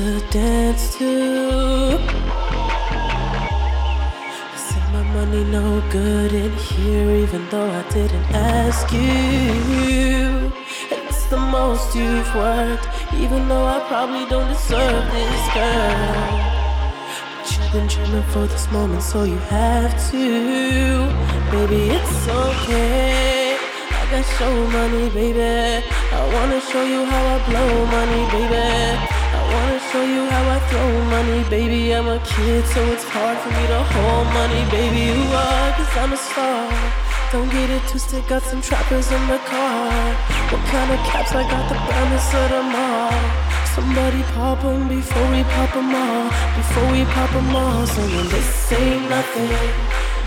to dance to. Said my money no good in here, even though I didn't ask you. It's the most you've worked, even though I probably don't deserve this, girl. Been dreaming for this moment, so you have to. Baby, it's okay. I got show money, baby. I wanna show you how I blow money, baby. I wanna show you how I throw money, baby. I'm a kid, so it's hard for me to hold money, baby. You are, cause I'm a star. Don't get it twisted, got some trappers in the car. What kind of caps? I got the brightness of them all. Somebody pop 'em before we pop 'em all. Before we pop 'em all. Saying this ain't nothing,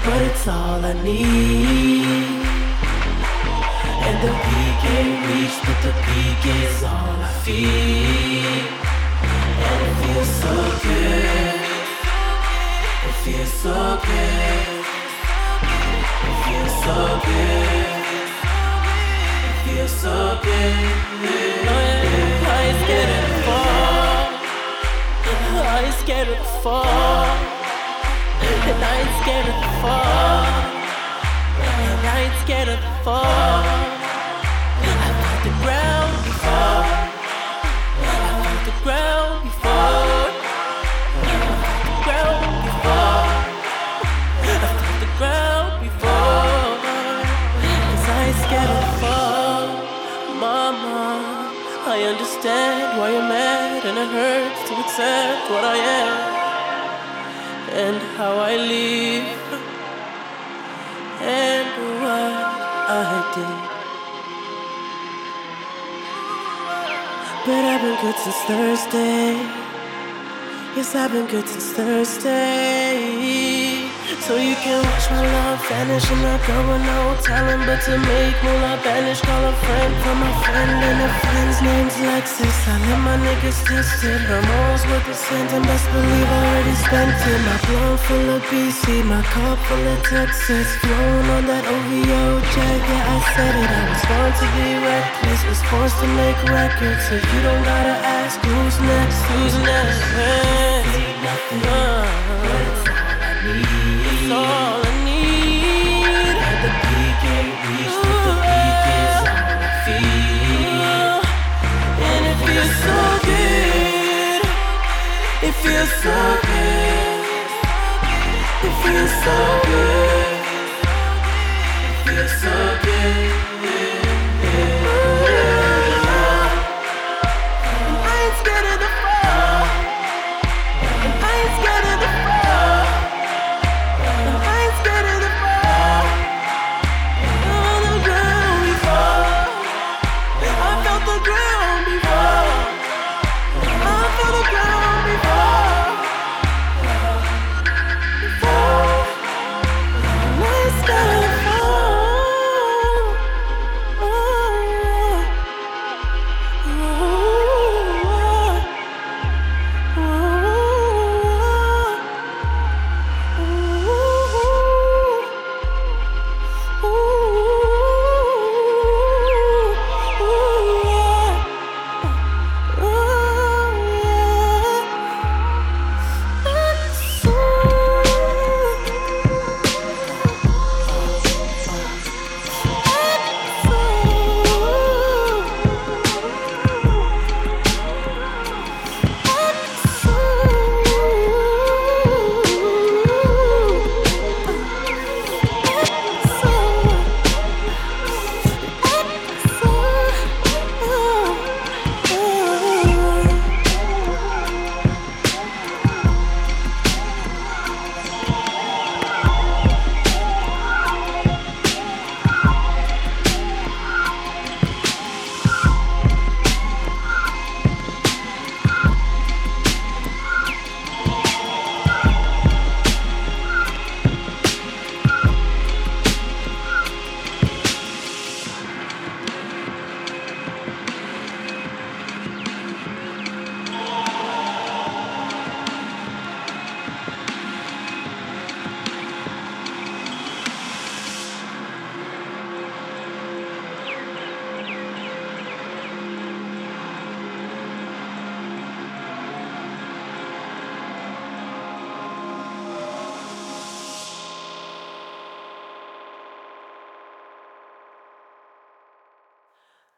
but it's all I need. And the peak ain't reached, but the peak is all I feel. And it feels so good. It feels so good. It feels so good. It feels so good. Scared of the fall. And I ain't scared of the fall. And I ain't scared of the fall. I've hit the ground before. I've hit the ground before. I've hit the ground before. I've hit the ground I understand why you're mad and it hurts to accept what I am and how I live and what I did. But I've been good since Thursday. Yes, I've been good since Thursday. So you can watch my love vanish. And I'm not going no talent, but to make moolah vanish Call a friend for my friend, and a friend's name's Lexus. I let my niggas it. Her morals worth the cent, and best believe I already spent it. My blood full of BC, my cup full of Texas. Flown on that OVO jet, yeah, I said it. I was born to be reckless, was forced to make records. So you don't gotta ask, who's next? Who's next? Ain't nothing, all I need. And the peak but the peak is all I feel. And it feels so good. It feels so good. It feels so